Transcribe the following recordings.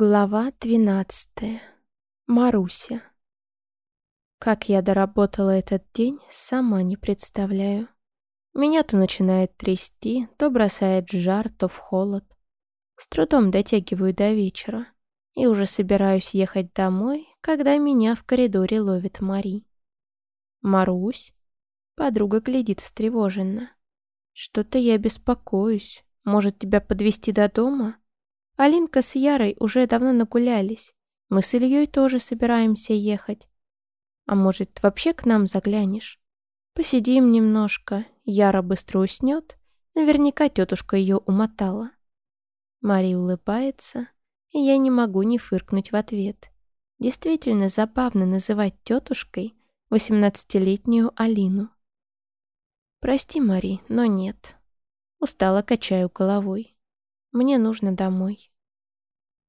Глава 12. Маруся. Как я доработала этот день, сама не представляю. Меня то начинает трясти, то бросает жар, то в холод. С трудом дотягиваю до вечера и уже собираюсь ехать домой, когда меня в коридоре ловит Мари. «Марусь?» Подруга глядит встревоженно. «Что-то я беспокоюсь. Может, тебя подвести до дома?» Алинка с Ярой уже давно нагулялись. Мы с Ильей тоже собираемся ехать. А может, вообще к нам заглянешь? Посидим немножко, Яра быстро уснет. Наверняка тетушка ее умотала. Мария улыбается, и я не могу не фыркнуть в ответ. Действительно забавно называть тетушкой восемнадцатилетнюю Алину. Прости, Мари, но нет. Устало качаю головой. Мне нужно домой.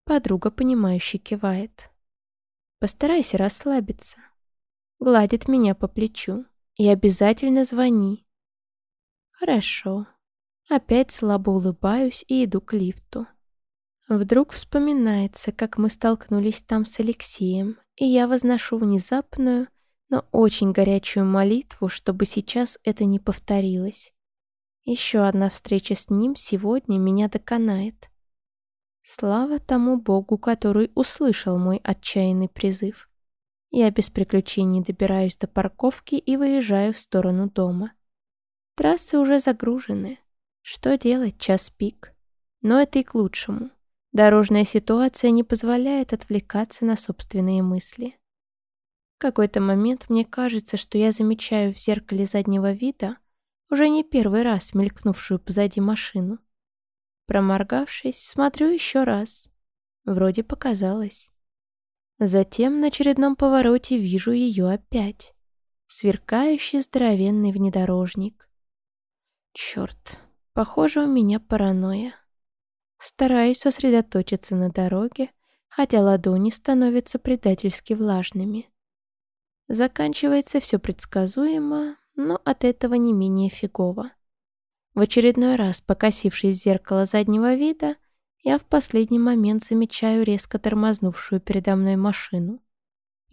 Подруга, понимающе кивает. Постарайся расслабиться. Гладит меня по плечу. И обязательно звони. Хорошо. Опять слабо улыбаюсь и иду к лифту. Вдруг вспоминается, как мы столкнулись там с Алексеем, и я возношу внезапную, но очень горячую молитву, чтобы сейчас это не повторилось. Еще одна встреча с ним сегодня меня доконает. Слава тому Богу, который услышал мой отчаянный призыв. Я без приключений добираюсь до парковки и выезжаю в сторону дома. Трассы уже загружены. Что делать, час пик? Но это и к лучшему. Дорожная ситуация не позволяет отвлекаться на собственные мысли. В какой-то момент мне кажется, что я замечаю в зеркале заднего вида уже не первый раз мелькнувшую позади машину. Проморгавшись, смотрю еще раз. Вроде показалось. Затем на очередном повороте вижу ее опять. Сверкающий здоровенный внедорожник. Черт, похоже, у меня паранойя. Стараюсь сосредоточиться на дороге, хотя ладони становятся предательски влажными. Заканчивается все предсказуемо, но от этого не менее фигово. В очередной раз, покосившись в зеркало заднего вида, я в последний момент замечаю резко тормознувшую передо мной машину.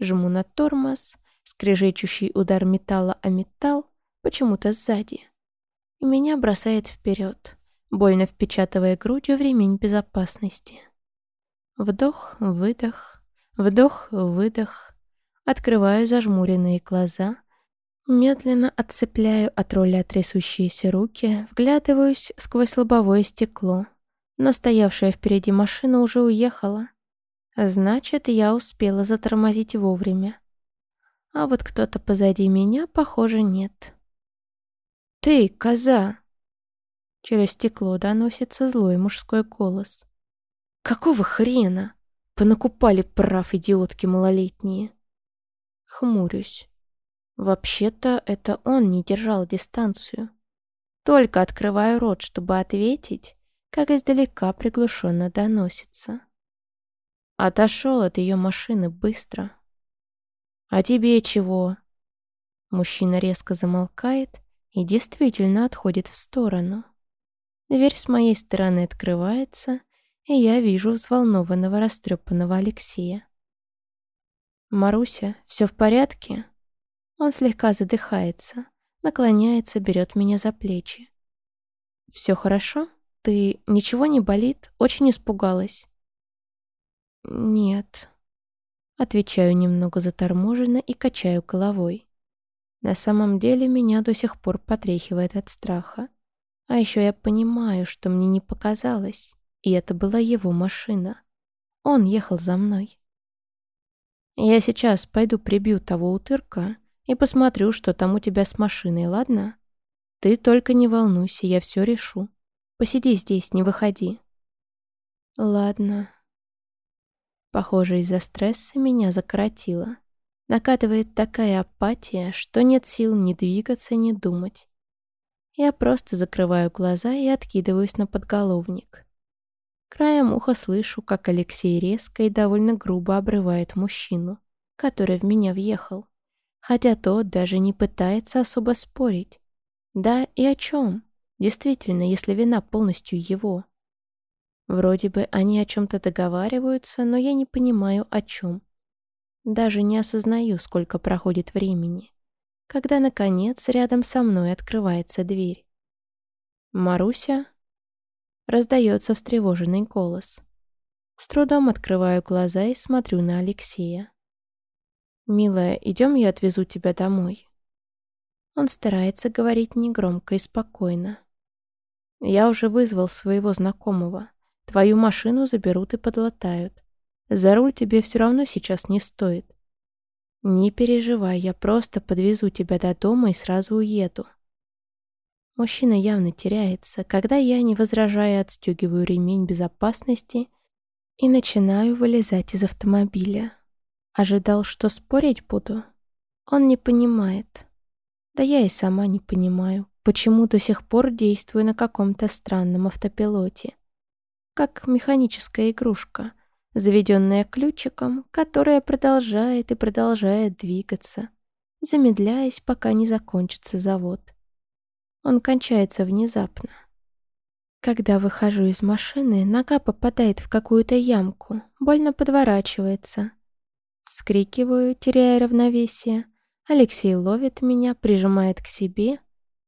Жму на тормоз, скрежещущий удар металла о металл, почему-то сзади. И меня бросает вперед, больно впечатывая грудью в ремень безопасности. Вдох, выдох, вдох, выдох. Открываю зажмуренные глаза, Медленно отцепляю от роля трясущиеся руки, вглядываюсь сквозь лобовое стекло. Но стоявшая впереди машина уже уехала. Значит, я успела затормозить вовремя. А вот кто-то позади меня, похоже, нет. «Ты, коза!» Через стекло доносится злой мужской голос. «Какого хрена? Понакупали прав идиотки малолетние!» Хмурюсь. Вообще-то это он не держал дистанцию. Только открываю рот, чтобы ответить, как издалека приглушенно доносится. Отошел от ее машины быстро. «А тебе чего?» Мужчина резко замолкает и действительно отходит в сторону. Дверь с моей стороны открывается, и я вижу взволнованного, растрепанного Алексея. «Маруся, все в порядке?» Он слегка задыхается, наклоняется, берет меня за плечи. «Все хорошо? Ты ничего не болит? Очень испугалась?» «Нет». Отвечаю немного заторможенно и качаю головой. На самом деле меня до сих пор потряхивает от страха. А еще я понимаю, что мне не показалось, и это была его машина. Он ехал за мной. Я сейчас пойду прибью того утырка и посмотрю, что там у тебя с машиной, ладно? Ты только не волнуйся, я все решу. Посиди здесь, не выходи. Ладно. Похоже, из-за стресса меня закоротило. Накатывает такая апатия, что нет сил ни двигаться, ни думать. Я просто закрываю глаза и откидываюсь на подголовник. Краем уха слышу, как Алексей резко и довольно грубо обрывает мужчину, который в меня въехал хотя тот даже не пытается особо спорить. Да и о чем? Действительно, если вина полностью его. Вроде бы они о чем-то договариваются, но я не понимаю, о чем. Даже не осознаю, сколько проходит времени, когда, наконец, рядом со мной открывается дверь. «Маруся?» Раздается встревоженный голос. С трудом открываю глаза и смотрю на Алексея. «Милая, идем, я отвезу тебя домой». Он старается говорить негромко и спокойно. «Я уже вызвал своего знакомого. Твою машину заберут и подлатают. За руль тебе все равно сейчас не стоит. Не переживай, я просто подвезу тебя до дома и сразу уеду». Мужчина явно теряется, когда я, не возражая, отстегиваю ремень безопасности и начинаю вылезать из автомобиля. Ожидал, что спорить буду? Он не понимает. Да я и сама не понимаю, почему до сих пор действую на каком-то странном автопилоте. Как механическая игрушка, заведенная ключиком, которая продолжает и продолжает двигаться, замедляясь, пока не закончится завод. Он кончается внезапно. Когда выхожу из машины, нога попадает в какую-то ямку, больно подворачивается. Скрикиваю, теряя равновесие. Алексей ловит меня, прижимает к себе,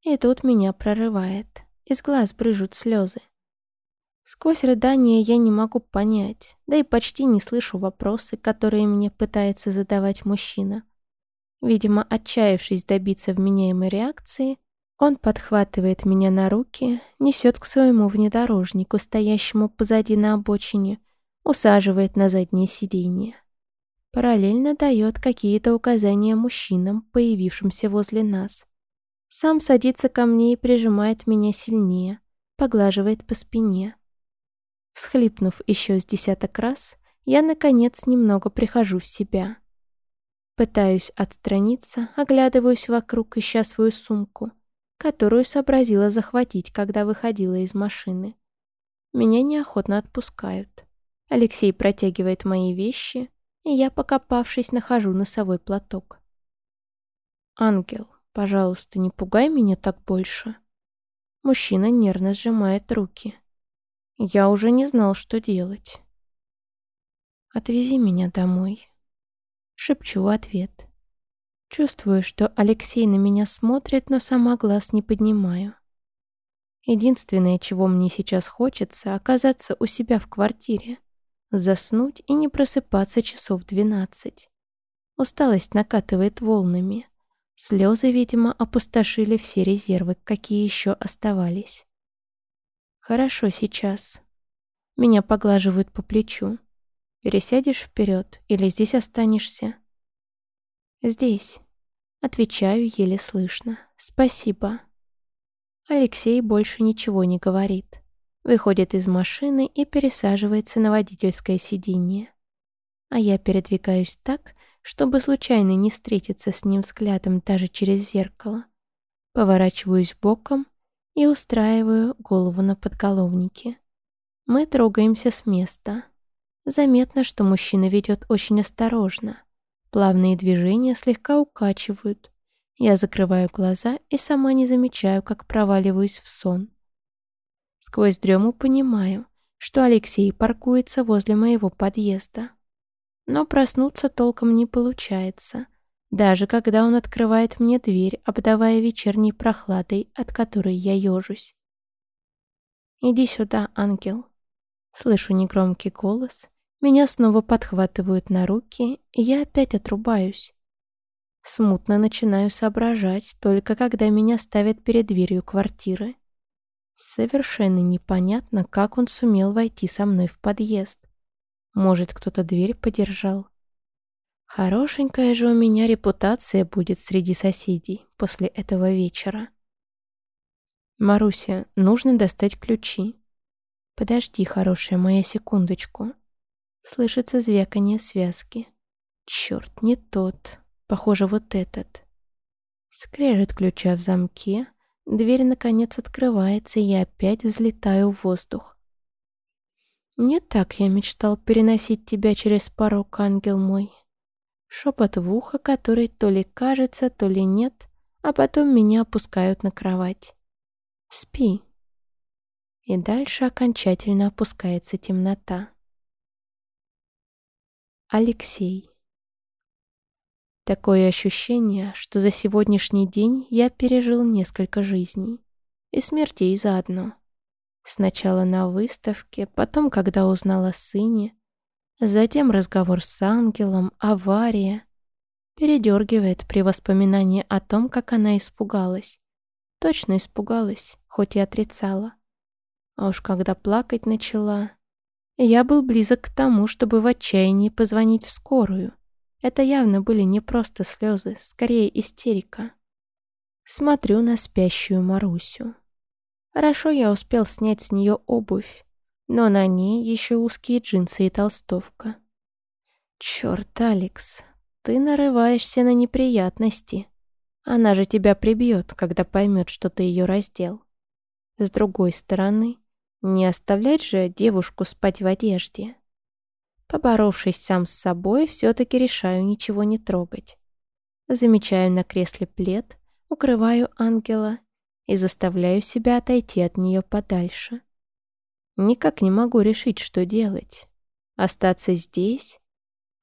и тут меня прорывает. Из глаз брыжут слезы. Сквозь рыдания я не могу понять, да и почти не слышу вопросы, которые мне пытается задавать мужчина. Видимо, отчаявшись добиться вменяемой реакции, он подхватывает меня на руки, несет к своему внедорожнику, стоящему позади на обочине, усаживает на заднее сиденье. Параллельно дает какие-то указания мужчинам, появившимся возле нас. Сам садится ко мне и прижимает меня сильнее, поглаживает по спине. Схлипнув еще с десяток раз, я, наконец, немного прихожу в себя. Пытаюсь отстраниться, оглядываюсь вокруг, ища свою сумку, которую сообразила захватить, когда выходила из машины. Меня неохотно отпускают. Алексей протягивает мои вещи, и я, покопавшись, нахожу носовой платок. «Ангел, пожалуйста, не пугай меня так больше». Мужчина нервно сжимает руки. Я уже не знал, что делать. «Отвези меня домой», — шепчу в ответ. Чувствую, что Алексей на меня смотрит, но сама глаз не поднимаю. Единственное, чего мне сейчас хочется, оказаться у себя в квартире заснуть и не просыпаться часов двенадцать. Усталость накатывает волнами. Слезы, видимо, опустошили все резервы, какие еще оставались. Хорошо сейчас. Меня поглаживают по плечу. Пересядешь вперед или здесь останешься? Здесь. Отвечаю еле слышно. Спасибо. Алексей больше ничего не говорит выходит из машины и пересаживается на водительское сиденье. А я передвигаюсь так, чтобы случайно не встретиться с ним взглядом даже через зеркало. Поворачиваюсь боком и устраиваю голову на подголовнике. Мы трогаемся с места. Заметно, что мужчина ведет очень осторожно. Плавные движения слегка укачивают. Я закрываю глаза и сама не замечаю, как проваливаюсь в сон. Сквозь дрему понимаю, что Алексей паркуется возле моего подъезда. Но проснуться толком не получается, даже когда он открывает мне дверь, обдавая вечерней прохладой, от которой я ежусь. «Иди сюда, ангел». Слышу негромкий голос, меня снова подхватывают на руки, и я опять отрубаюсь. Смутно начинаю соображать, только когда меня ставят перед дверью квартиры. Совершенно непонятно, как он сумел войти со мной в подъезд. Может, кто-то дверь подержал. Хорошенькая же у меня репутация будет среди соседей после этого вечера. Маруся, нужно достать ключи. Подожди, хорошая моя, секундочку. Слышится звяканье связки. Черт, не тот. Похоже, вот этот. Скрежет ключа в замке, Дверь, наконец, открывается, и я опять взлетаю в воздух. Не так я мечтал переносить тебя через порог, ангел мой. Шепот в ухо, который то ли кажется, то ли нет, а потом меня опускают на кровать. Спи. и дальше окончательно опускается темнота. Алексей. Такое ощущение, что за сегодняшний день я пережил несколько жизней. И смертей заодно. Сначала на выставке, потом, когда узнал о сыне, затем разговор с ангелом, авария. Передергивает при воспоминании о том, как она испугалась. Точно испугалась, хоть и отрицала. А уж когда плакать начала, я был близок к тому, чтобы в отчаянии позвонить в скорую. Это явно были не просто слезы, скорее истерика. Смотрю на спящую Марусю. Хорошо я успел снять с нее обувь, но на ней еще узкие джинсы и толстовка. Черт, Алекс, ты нарываешься на неприятности. Она же тебя прибьет, когда поймет, что ты ее раздел. С другой стороны, не оставлять же девушку спать в одежде. Поборовшись сам с собой, все-таки решаю ничего не трогать. Замечаю на кресле плед, укрываю ангела и заставляю себя отойти от нее подальше. Никак не могу решить, что делать. Остаться здесь?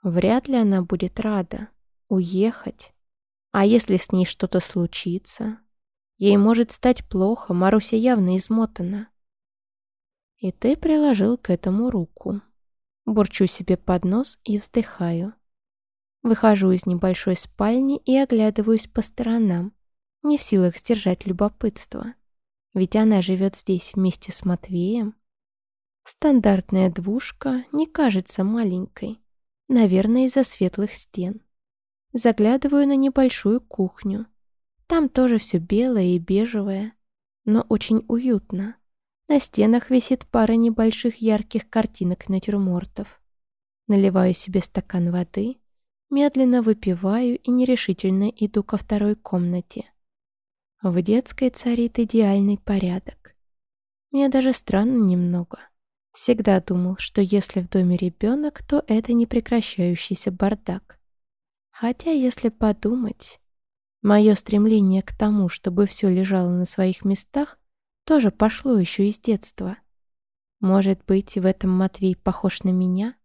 Вряд ли она будет рада. Уехать? А если с ней что-то случится? Ей может стать плохо, Маруся явно измотана. И ты приложил к этому руку. Бурчу себе под нос и вздыхаю. Выхожу из небольшой спальни и оглядываюсь по сторонам, не в силах сдержать любопытство. Ведь она живет здесь вместе с Матвеем. Стандартная двушка не кажется маленькой, наверное, из-за светлых стен. Заглядываю на небольшую кухню. Там тоже все белое и бежевое, но очень уютно. На стенах висит пара небольших ярких картинок-натюрмортов. Наливаю себе стакан воды, медленно выпиваю и нерешительно иду ко второй комнате. В детской царит идеальный порядок. Мне даже странно немного. Всегда думал, что если в доме ребенок, то это непрекращающийся бардак. Хотя, если подумать, мое стремление к тому, чтобы все лежало на своих местах, тоже пошло еще из детства. Может быть, в этом Матвей похож на меня?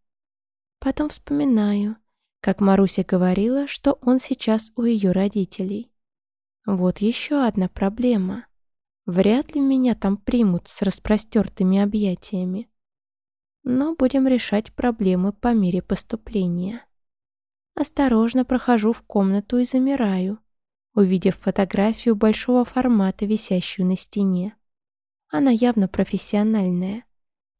Потом вспоминаю, как Маруся говорила, что он сейчас у ее родителей. Вот еще одна проблема. Вряд ли меня там примут с распростертыми объятиями. Но будем решать проблемы по мере поступления. Осторожно прохожу в комнату и замираю, увидев фотографию большого формата, висящую на стене. Она явно профессиональная.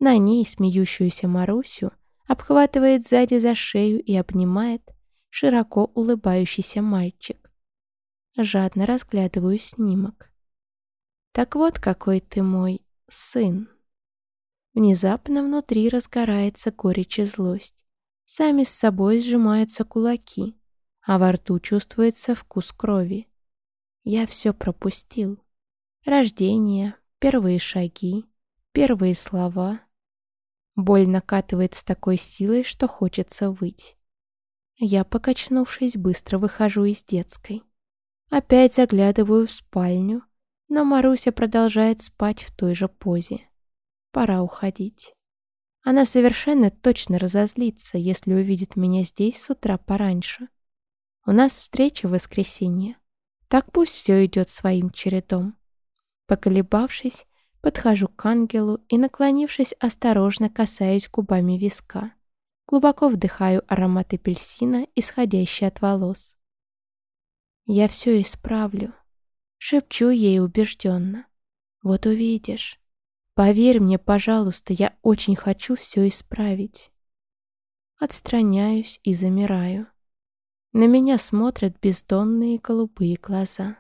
На ней смеющуюся Марусю обхватывает сзади за шею и обнимает широко улыбающийся мальчик. Жадно разглядываю снимок. Так вот какой ты мой сын. Внезапно внутри разгорается горечь и злость. Сами с собой сжимаются кулаки, а во рту чувствуется вкус крови. Я все пропустил. Рождение, Первые шаги, первые слова. Боль накатывает с такой силой, что хочется выть. Я, покачнувшись, быстро выхожу из детской. Опять заглядываю в спальню, но Маруся продолжает спать в той же позе. Пора уходить. Она совершенно точно разозлится, если увидит меня здесь с утра пораньше. У нас встреча в воскресенье. Так пусть все идет своим чередом. Поколебавшись, подхожу к ангелу и, наклонившись, осторожно касаюсь губами виска. Глубоко вдыхаю аромат апельсина, исходящий от волос. «Я все исправлю», — шепчу ей убежденно. «Вот увидишь. Поверь мне, пожалуйста, я очень хочу все исправить». Отстраняюсь и замираю. На меня смотрят бездонные голубые глаза.